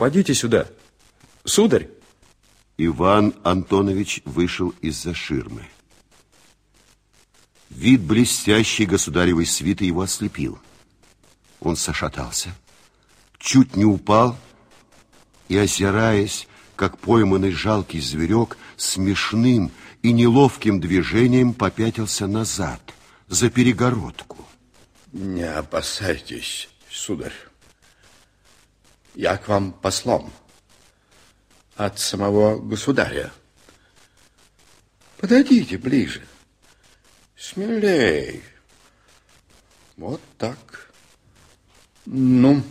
Подите сюда. Сударь. Иван Антонович вышел из-за ширмы. Вид блестящей государевой свиты его ослепил. Он сошатался, чуть не упал и, озираясь, как пойманный жалкий зверек, смешным и неловким движением попятился назад, за перегородку. Не опасайтесь, сударь. Я к вам послом от самого государя. Подойдите ближе. Смелей. Вот так. Ну,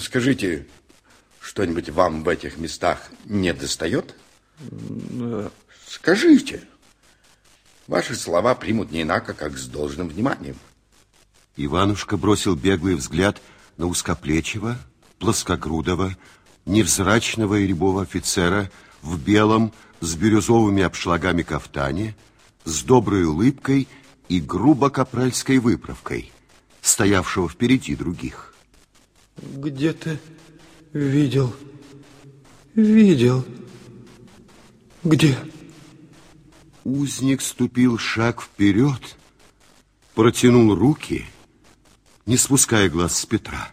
скажите, что-нибудь вам в этих местах не достает? Скажите. Ваши слова примут не инако, как с должным вниманием. Иванушка бросил беглый взгляд на узкоплечего, плоскогрудого, невзрачного и рябого офицера в белом с бирюзовыми обшлагами кафтане, с доброй улыбкой и грубо капральской выправкой, стоявшего впереди других. Где ты видел? Видел. Где? Узник ступил шаг вперед, протянул руки, не спуская глаз с Петра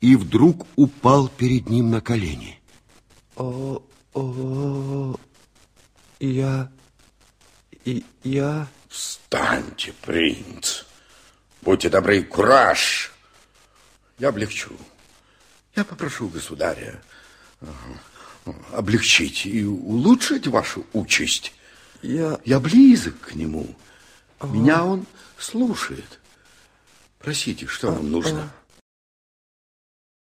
и вдруг упал перед ним на колени. О, о, я, и я... Встаньте, принц. Будьте добры, кураж. Я облегчу. Я попрошу государя облегчить и улучшить вашу участь. Я... Я близок к нему. Меня он слушает. Просите, что вам нужно.